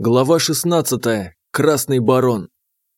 Глава 16. Красный барон.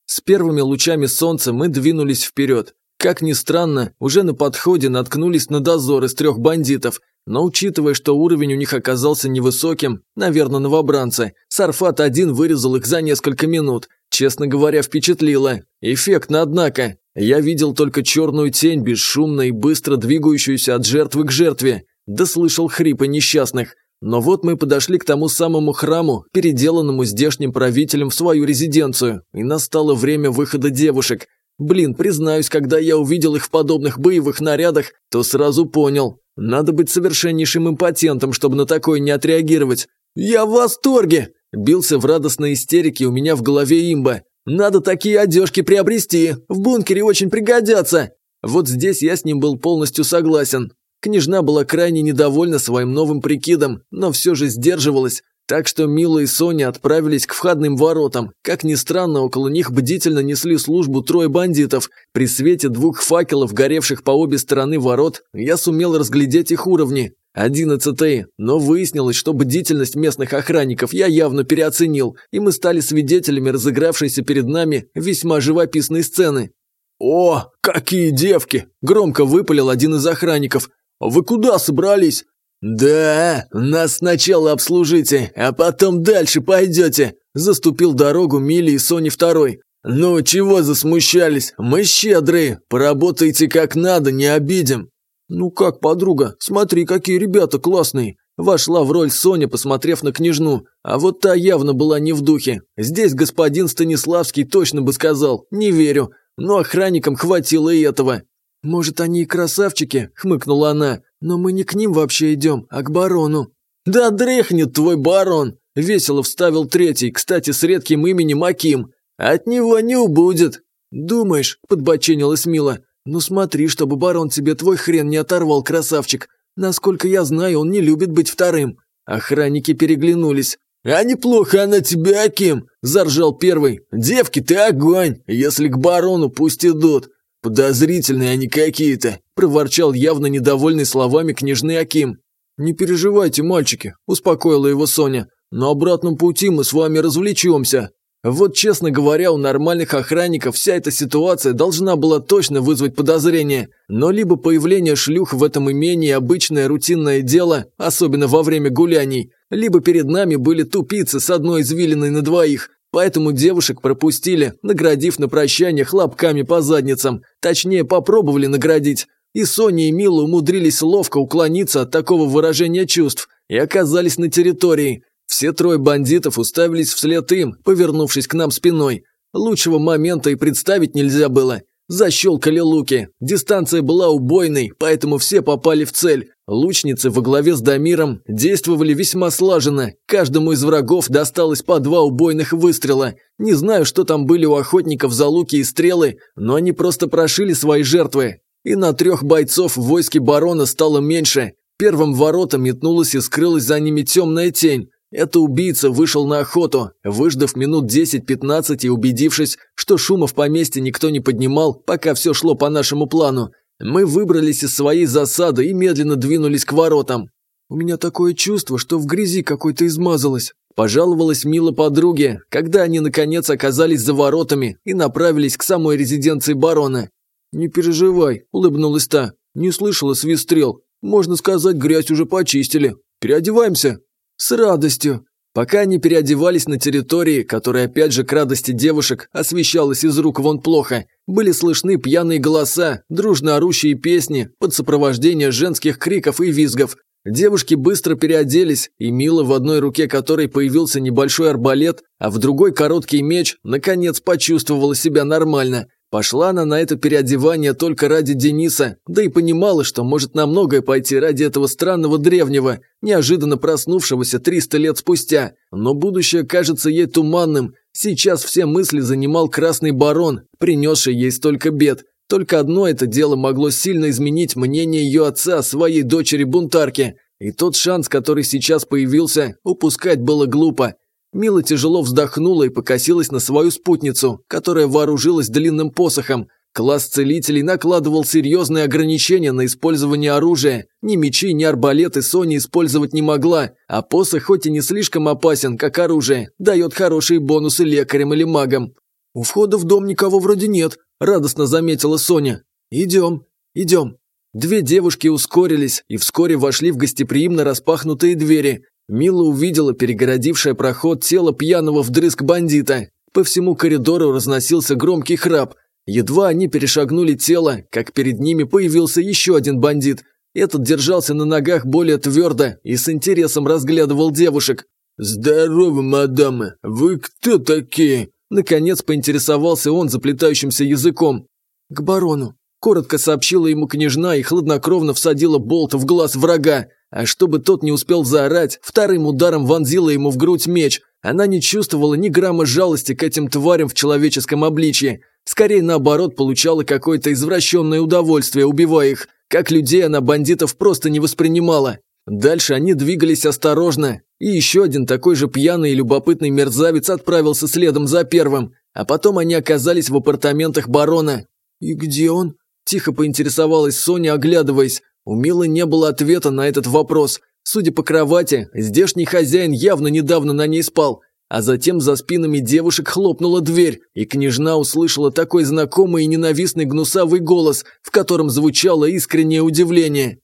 С первыми лучами солнца мы двинулись вперед. Как ни странно, уже на подходе наткнулись на дозор из трех бандитов, но учитывая, что уровень у них оказался невысоким, наверное, новобранцы, Сарфат-1 вырезал их за несколько минут. Честно говоря, впечатлило. Эффектно, однако. Я видел только черную тень, бесшумно и быстро двигающуюся от жертвы к жертве. Да слышал хрипы несчастных. Но вот мы подошли к тому самому храму, переделанному здешним правителем в свою резиденцию, и настало время выхода девушек. Блин, признаюсь, когда я увидел их в подобных боевых нарядах, то сразу понял. Надо быть совершеннейшим импотентом, чтобы на такое не отреагировать. «Я в восторге!» – бился в радостной истерике у меня в голове имба. «Надо такие одежки приобрести, в бункере очень пригодятся!» Вот здесь я с ним был полностью согласен. Княжна была крайне недовольна своим новым прикидом, но все же сдерживалась, так что Мила и Соня отправились к входным воротам. Как ни странно, около них бдительно несли службу трое бандитов. При свете двух факелов, горевших по обе стороны ворот, я сумел разглядеть их уровни. Одиннадцатые, но выяснилось, что бдительность местных охранников я явно переоценил, и мы стали свидетелями разыгравшейся перед нами весьма живописной сцены. «О, какие девки!» – громко выпалил один из охранников. «Вы куда собрались?» «Да, нас сначала обслужите, а потом дальше пойдете», – заступил дорогу Мили и Сони второй. «Ну, чего засмущались? Мы щедрые, поработайте как надо, не обидим». «Ну как, подруга, смотри, какие ребята классные!» Вошла в роль Соня, посмотрев на княжну, а вот та явно была не в духе. Здесь господин Станиславский точно бы сказал «не верю», но охранникам хватило и этого. «Может, они и красавчики?» – хмыкнула она. «Но мы не к ним вообще идем, а к барону». «Да дрехнет твой барон!» – весело вставил третий, кстати, с редким именем Аким. «От него не убудет». «Думаешь?» – подбоченилась Мила. «Ну смотри, чтобы барон тебе твой хрен не оторвал, красавчик. Насколько я знаю, он не любит быть вторым». Охранники переглянулись. «А неплохо она тебе, Аким!» – заржал первый. «Девки, ты огонь! Если к барону, пусть идут!» «Подозрительные они какие-то», – проворчал явно недовольный словами княжный Аким. «Не переживайте, мальчики», – успокоила его Соня. «На обратном пути мы с вами развлечемся». Вот, честно говоря, у нормальных охранников вся эта ситуация должна была точно вызвать подозрение. Но либо появление шлюх в этом имении обычное рутинное дело, особенно во время гуляний, либо перед нами были тупицы с одной извилиной на двоих, Поэтому девушек пропустили, наградив на прощание хлопками по задницам. Точнее, попробовали наградить. И Соня и Мила умудрились ловко уклониться от такого выражения чувств и оказались на территории. Все трое бандитов уставились вслед им, повернувшись к нам спиной. Лучшего момента и представить нельзя было. Защелкали луки. Дистанция была убойной, поэтому все попали в цель. Лучницы во главе с Дамиром действовали весьма слаженно. Каждому из врагов досталось по два убойных выстрела. Не знаю, что там были у охотников за луки и стрелы, но они просто прошили свои жертвы. И на трех бойцов в войске барона стало меньше. Первым воротом метнулась и скрылась за ними темная тень. Это убийца вышел на охоту, выждав минут 10-15 и убедившись, что шума в поместье никто не поднимал, пока все шло по нашему плану, мы выбрались из своей засады и медленно двинулись к воротам. «У меня такое чувство, что в грязи какой-то измазалась», пожаловалась Мила подруге, когда они наконец оказались за воротами и направились к самой резиденции барона. «Не переживай», – улыбнулась та, – «не слышала свистрел. Можно сказать, грязь уже почистили. Переодеваемся». «С радостью!» Пока они переодевались на территории, которая опять же к радости девушек освещалась из рук вон плохо, были слышны пьяные голоса, дружно орущие песни под сопровождение женских криков и визгов. Девушки быстро переоделись, и Мила, в одной руке которой появился небольшой арбалет, а в другой короткий меч, наконец почувствовала себя нормально. Пошла она на это переодевание только ради Дениса, да и понимала, что может на многое пойти ради этого странного древнего, неожиданно проснувшегося 300 лет спустя. Но будущее кажется ей туманным. Сейчас все мысли занимал Красный Барон, принесший ей столько бед. Только одно это дело могло сильно изменить мнение ее отца о своей дочери-бунтарке. И тот шанс, который сейчас появился, упускать было глупо. Мила тяжело вздохнула и покосилась на свою спутницу, которая вооружилась длинным посохом. Класс целителей накладывал серьезные ограничения на использование оружия. Ни мечи, ни арбалеты Соня использовать не могла, а посох хоть и не слишком опасен, как оружие, дает хорошие бонусы лекарям или магам. «У входа в дом никого вроде нет», – радостно заметила Соня. «Идем, идем». Две девушки ускорились и вскоре вошли в гостеприимно распахнутые двери. Мила увидела перегородившее проход тело пьяного вдрызг бандита. По всему коридору разносился громкий храп. Едва они перешагнули тело, как перед ними появился еще один бандит. Этот держался на ногах более твердо и с интересом разглядывал девушек. «Здорово, мадамы! Вы кто такие?» Наконец поинтересовался он заплетающимся языком. «К барону», – коротко сообщила ему княжна и хладнокровно всадила болт в глаз врага. А чтобы тот не успел заорать, вторым ударом вонзила ему в грудь меч. Она не чувствовала ни грамма жалости к этим тварям в человеческом обличье. Скорее, наоборот, получала какое-то извращенное удовольствие, убивая их. Как людей она бандитов просто не воспринимала. Дальше они двигались осторожно, и еще один такой же пьяный и любопытный мерзавец отправился следом за первым, а потом они оказались в апартаментах барона. «И где он?» – тихо поинтересовалась Соня, оглядываясь. У Милы не было ответа на этот вопрос. Судя по кровати, здешний хозяин явно недавно на ней спал. А затем за спинами девушек хлопнула дверь, и княжна услышала такой знакомый и ненавистный гнусавый голос, в котором звучало искреннее удивление.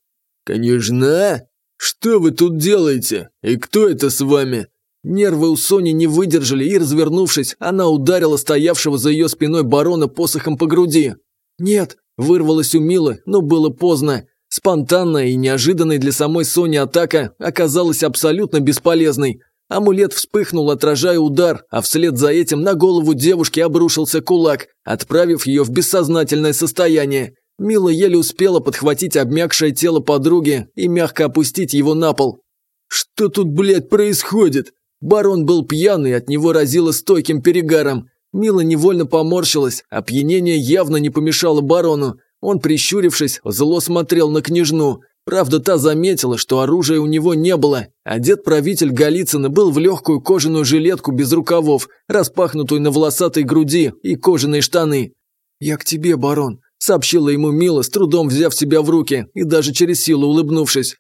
«Княжна?» «Что вы тут делаете? И кто это с вами?» Нервы у Сони не выдержали, и, развернувшись, она ударила стоявшего за ее спиной барона посохом по груди. «Нет», – вырвалось у Милы, но было поздно. Спонтанная и неожиданная для самой Сони атака оказалась абсолютно бесполезной. Амулет вспыхнул, отражая удар, а вслед за этим на голову девушки обрушился кулак, отправив ее в бессознательное состояние. Мила еле успела подхватить обмякшее тело подруги и мягко опустить его на пол. «Что тут, блядь, происходит?» Барон был пьяный, от него разило стойким перегаром. Мила невольно поморщилась, опьянение явно не помешало барону. Он, прищурившись, зло смотрел на княжну. Правда, та заметила, что оружия у него не было. Одет правитель Голицына был в легкую кожаную жилетку без рукавов, распахнутую на волосатой груди и кожаные штаны. «Я к тебе, барон», сообщила ему Мила, с трудом взяв себя в руки и даже через силу улыбнувшись.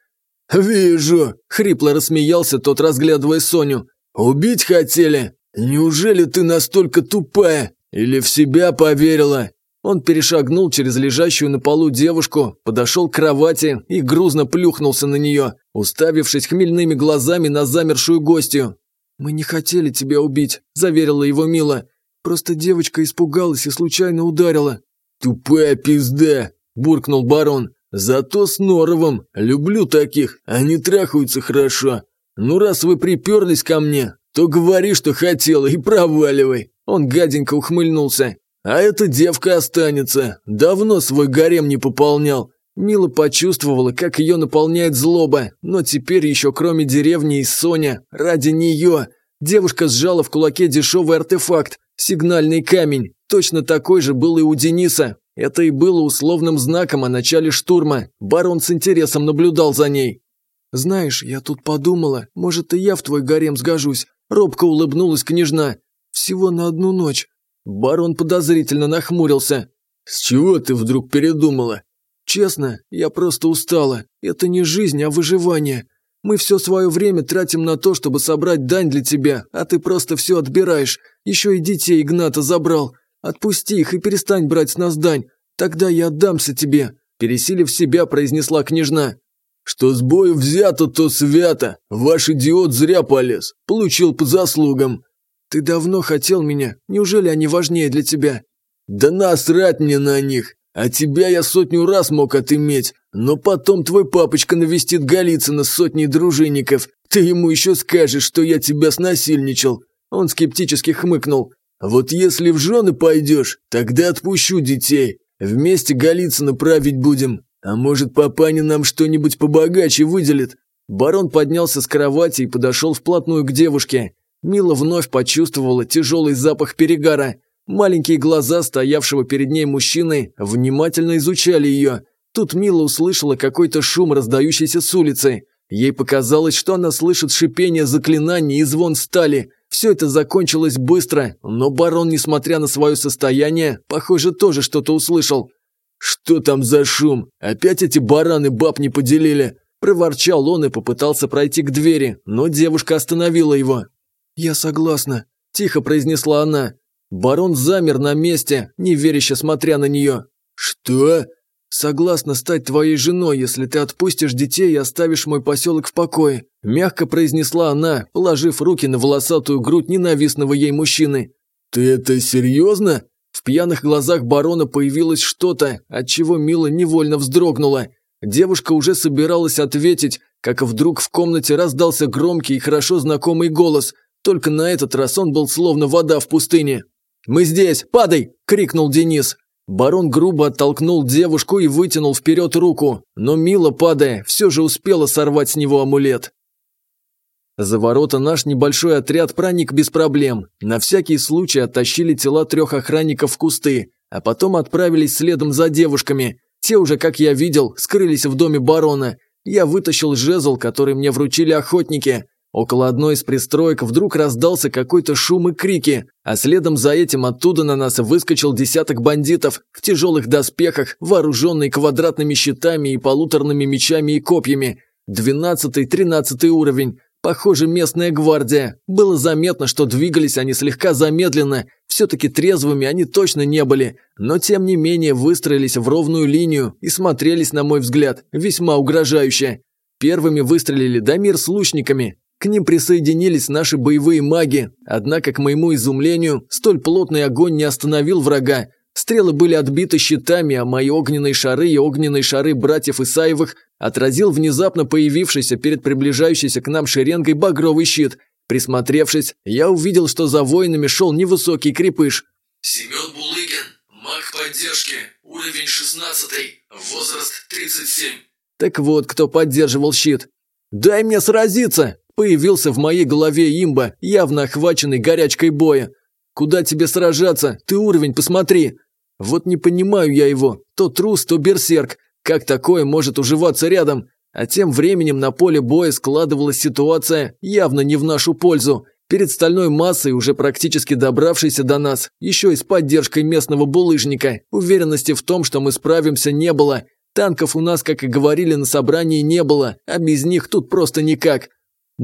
«Вижу!» – хрипло рассмеялся тот, разглядывая Соню. «Убить хотели? Неужели ты настолько тупая? Или в себя поверила?» Он перешагнул через лежащую на полу девушку, подошел к кровати и грузно плюхнулся на нее, уставившись хмельными глазами на замершую гостью. «Мы не хотели тебя убить», – заверила его Мила. «Просто девочка испугалась и случайно ударила». «Тупая пизда!» – буркнул барон. «Зато с Норовым. Люблю таких. Они трахаются хорошо. Ну, раз вы приперлись ко мне, то говори, что хотела, и проваливай». Он гаденько ухмыльнулся. «А эта девка останется. Давно свой гарем не пополнял». Мила почувствовала, как ее наполняет злоба, но теперь еще кроме деревни и Соня, ради нее. Девушка сжала в кулаке дешевый артефакт, сигнальный камень. Точно такой же был и у Дениса. Это и было условным знаком о начале штурма. Барон с интересом наблюдал за ней. «Знаешь, я тут подумала, может, и я в твой гарем сгожусь», – робко улыбнулась княжна. «Всего на одну ночь». Барон подозрительно нахмурился. «С чего ты вдруг передумала?» «Честно, я просто устала. Это не жизнь, а выживание. Мы все свое время тратим на то, чтобы собрать дань для тебя, а ты просто все отбираешь. Еще и детей Игната забрал. «Отпусти их и перестань брать с нас дань, тогда я отдамся тебе», – пересилив себя, произнесла княжна. «Что с бою взято, то свято. Ваш идиот зря полез. Получил по заслугам». «Ты давно хотел меня. Неужели они важнее для тебя?» «Да насрать мне на них. А тебя я сотню раз мог отыметь. Но потом твой папочка навестит Голицына с сотней дружинников. Ты ему еще скажешь, что я тебя снасильничал». Он скептически хмыкнул. Вот если в жены пойдешь, тогда отпущу детей. Вместе Голицына править будем. А может, папаня нам что-нибудь побогаче выделит?» Барон поднялся с кровати и подошел вплотную к девушке. Мила вновь почувствовала тяжелый запах перегара. Маленькие глаза стоявшего перед ней мужчины внимательно изучали ее. Тут Мила услышала какой-то шум, раздающийся с улицы. Ей показалось, что она слышит шипение заклинаний и звон стали – Все это закончилось быстро, но барон, несмотря на свое состояние, похоже, тоже что-то услышал. «Что там за шум? Опять эти бараны баб не поделили?» Проворчал он и попытался пройти к двери, но девушка остановила его. «Я согласна», – тихо произнесла она. Барон замер на месте, неверяще смотря на нее. «Что?» «Согласна стать твоей женой, если ты отпустишь детей и оставишь мой поселок в покое», – мягко произнесла она, положив руки на волосатую грудь ненавистного ей мужчины. «Ты это серьезно?» В пьяных глазах барона появилось что-то, от чего Мила невольно вздрогнула. Девушка уже собиралась ответить, как вдруг в комнате раздался громкий и хорошо знакомый голос, только на этот раз он был словно вода в пустыне. «Мы здесь! Падай!» – крикнул Денис. Барон грубо оттолкнул девушку и вытянул вперед руку, но Мила, падая, все же успела сорвать с него амулет. За ворота наш небольшой отряд проник без проблем. На всякий случай оттащили тела трех охранников в кусты, а потом отправились следом за девушками. Те уже, как я видел, скрылись в доме барона. Я вытащил жезл, который мне вручили охотники. Около одной из пристроек вдруг раздался какой-то шум и крики, а следом за этим оттуда на нас выскочил десяток бандитов в тяжелых доспехах, вооруженные квадратными щитами и полуторными мечами и копьями. Двенадцатый-тринадцатый уровень. Похоже, местная гвардия. Было заметно, что двигались они слегка замедленно. Все-таки трезвыми они точно не были. Но тем не менее выстроились в ровную линию и смотрелись, на мой взгляд, весьма угрожающе. Первыми выстрелили Дамир с лучниками, к ним присоединились наши боевые маги, однако, к моему изумлению, столь плотный огонь не остановил врага. Стрелы были отбиты щитами, а мои огненные шары и огненные шары братьев Исаевых отразил внезапно появившийся перед приближающейся к нам шеренгой багровый щит. Присмотревшись, я увидел, что за воинами шел невысокий крепыш. Семен Булыгин, маг поддержки, уровень 16, возраст 37. Так вот, кто поддерживал щит. «Дай мне сразиться!» Появился в моей голове имба, явно охваченный горячкой боя. «Куда тебе сражаться? Ты уровень посмотри!» Вот не понимаю я его. То трус, то берсерк. Как такое может уживаться рядом? А тем временем на поле боя складывалась ситуация явно не в нашу пользу. Перед стальной массой, уже практически добравшейся до нас, еще и с поддержкой местного булыжника, уверенности в том, что мы справимся, не было. Танков у нас, как и говорили на собрании, не было, а без них тут просто никак.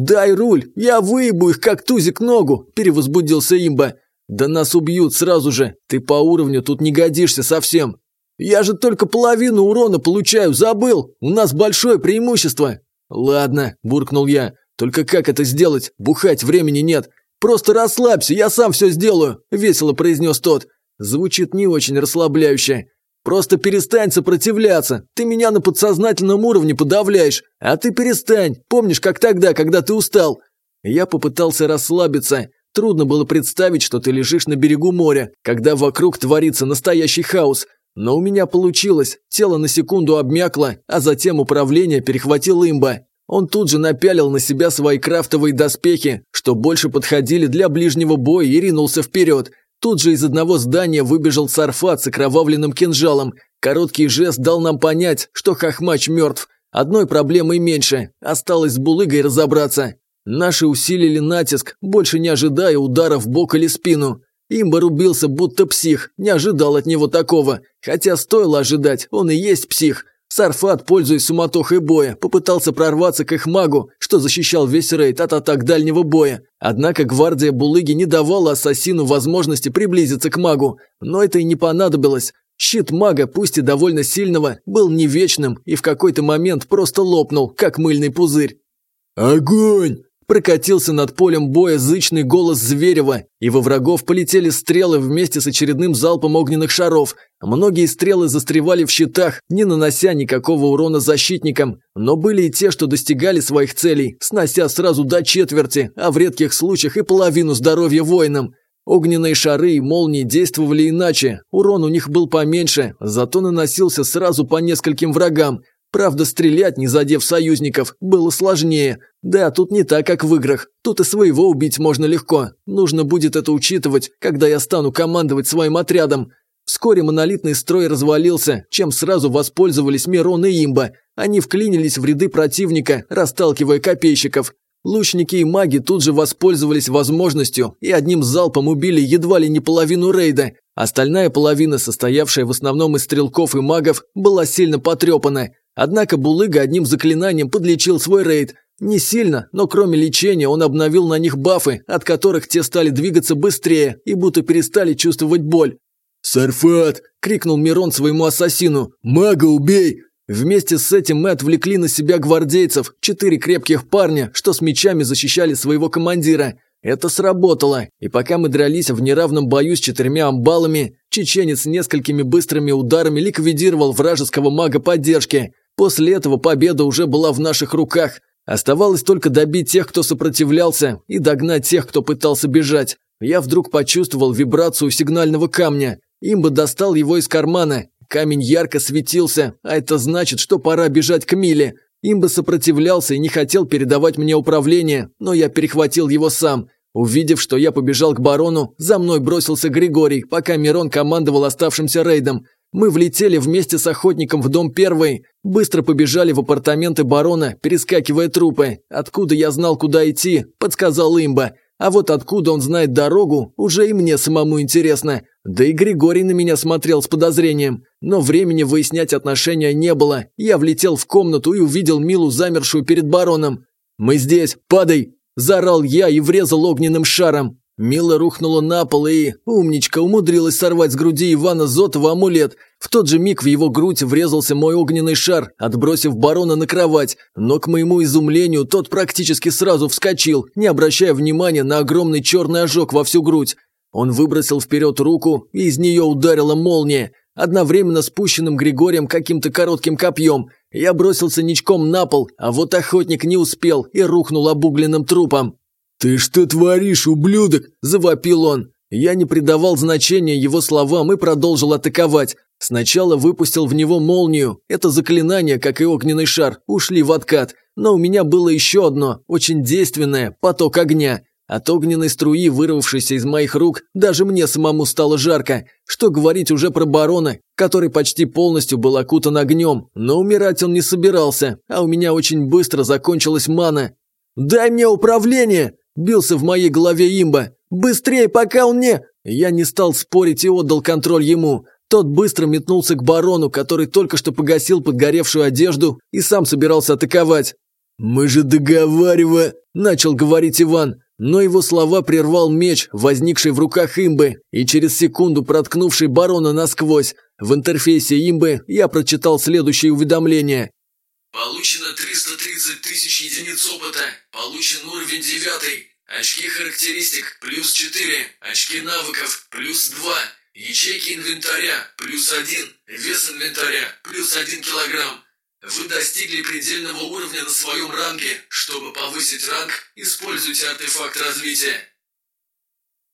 «Дай руль, я выебу их, как тузик ногу!» – перевозбудился имба. «Да нас убьют сразу же, ты по уровню тут не годишься совсем!» «Я же только половину урона получаю, забыл! У нас большое преимущество!» «Ладно», – буркнул я, – «только как это сделать? Бухать времени нет!» «Просто расслабься, я сам все сделаю!» – весело произнес тот. Звучит не очень расслабляюще. Просто перестань сопротивляться. Ты меня на подсознательном уровне подавляешь. А ты перестань. Помнишь, как тогда, когда ты устал? Я попытался расслабиться. Трудно было представить, что ты лежишь на берегу моря, когда вокруг творится настоящий хаос. Но у меня получилось. Тело на секунду обмякло, а затем управление перехватил имба. Он тут же напялил на себя свои крафтовые доспехи, что больше подходили для ближнего боя и ринулся вперед. Тут же из одного здания выбежал Сарфат с окровавленным кинжалом. Короткий жест дал нам понять, что Хохмач мертв. Одной проблемой меньше, осталось с булыгой разобраться. Наши усилили натиск, больше не ожидая удара в бок или спину. Имба рубился будто псих, не ожидал от него такого. Хотя стоило ожидать, он и есть псих. Сарфат, пользуясь суматохой боя, попытался прорваться к их магу, что защищал весь рейд от атак дальнего боя. Однако гвардия Булыги не давала ассасину возможности приблизиться к магу, но это и не понадобилось. Щит мага, пусть и довольно сильного, был не вечным и в какой-то момент просто лопнул, как мыльный пузырь. «Огонь!» Прокатился над полем боя зычный голос Зверева, и во врагов полетели стрелы вместе с очередным залпом огненных шаров. Многие стрелы застревали в щитах, не нанося никакого урона защитникам, но были и те, что достигали своих целей, снося сразу до четверти, а в редких случаях и половину здоровья воинам. Огненные шары и молнии действовали иначе, урон у них был поменьше, зато наносился сразу по нескольким врагам, Правда, стрелять, не задев союзников, было сложнее. Да, тут не так, как в играх. Тут и своего убить можно легко. Нужно будет это учитывать, когда я стану командовать своим отрядом. Вскоре монолитный строй развалился, чем сразу воспользовались Мирон и Имба. Они вклинились в ряды противника, расталкивая копейщиков. Лучники и маги тут же воспользовались возможностью и одним залпом убили едва ли не половину рейда. Остальная половина, состоявшая в основном из стрелков и магов, была сильно потрепана. Однако Булыга одним заклинанием подлечил свой рейд. Не сильно, но кроме лечения он обновил на них бафы, от которых те стали двигаться быстрее и будто перестали чувствовать боль. «Сарфат!» – крикнул Мирон своему ассасину. «Мага убей!» Вместе с этим мы отвлекли на себя гвардейцев, четыре крепких парня, что с мечами защищали своего командира. Это сработало, и пока мы дрались в неравном бою с четырьмя амбалами, чеченец несколькими быстрыми ударами ликвидировал вражеского мага поддержки. После этого победа уже была в наших руках. Оставалось только добить тех, кто сопротивлялся, и догнать тех, кто пытался бежать. Я вдруг почувствовал вибрацию сигнального камня. Имба достал его из кармана Камень ярко светился, а это значит, что пора бежать к Миле. Имба сопротивлялся и не хотел передавать мне управление, но я перехватил его сам. Увидев, что я побежал к барону, за мной бросился Григорий, пока Мирон командовал оставшимся рейдом. Мы влетели вместе с охотником в дом первый, быстро побежали в апартаменты барона, перескакивая трупы. Откуда я знал, куда идти, подсказал имба. А вот откуда он знает дорогу, уже и мне самому интересно. Да и Григорий на меня смотрел с подозрением. Но времени выяснять отношения не было. Я влетел в комнату и увидел Милу, замершую перед бароном. «Мы здесь! Падай!» – заорал я и врезал огненным шаром. Мила рухнула на пол и, умничка, умудрилась сорвать с груди Ивана Зотова амулет. В тот же миг в его грудь врезался мой огненный шар, отбросив барона на кровать. Но, к моему изумлению, тот практически сразу вскочил, не обращая внимания на огромный черный ожог во всю грудь. Он выбросил вперед руку, и из нее ударила молния, одновременно спущенным Григорием каким-то коротким копьем. Я бросился ничком на пол, а вот охотник не успел и рухнул обугленным трупом. «Ты что творишь, ублюдок?» – завопил он. Я не придавал значения его словам и продолжил атаковать. Сначала выпустил в него молнию. Это заклинание, как и огненный шар, ушли в откат. Но у меня было еще одно, очень действенное – поток огня. От огненной струи, вырвавшейся из моих рук, даже мне самому стало жарко. Что говорить уже про барона, который почти полностью был окутан огнем. Но умирать он не собирался, а у меня очень быстро закончилась мана. «Дай мне управление!» Бился в моей голове имба. «Быстрее, пока он не...» Я не стал спорить и отдал контроль ему. Тот быстро метнулся к барону, который только что погасил подгоревшую одежду и сам собирался атаковать. «Мы же договаривая...» – начал говорить Иван. Но его слова прервал меч, возникший в руках имбы, и через секунду проткнувший барона насквозь. В интерфейсе имбы я прочитал следующее уведомление. Получено 330 тысяч единиц опыта. Получен уровень 9. Очки характеристик плюс 4. Очки навыков плюс 2. Ячейки инвентаря плюс 1. Вес инвентаря плюс 1 килограмм. Вы достигли предельного уровня на своем ранге. Чтобы повысить ранг, используйте артефакт развития.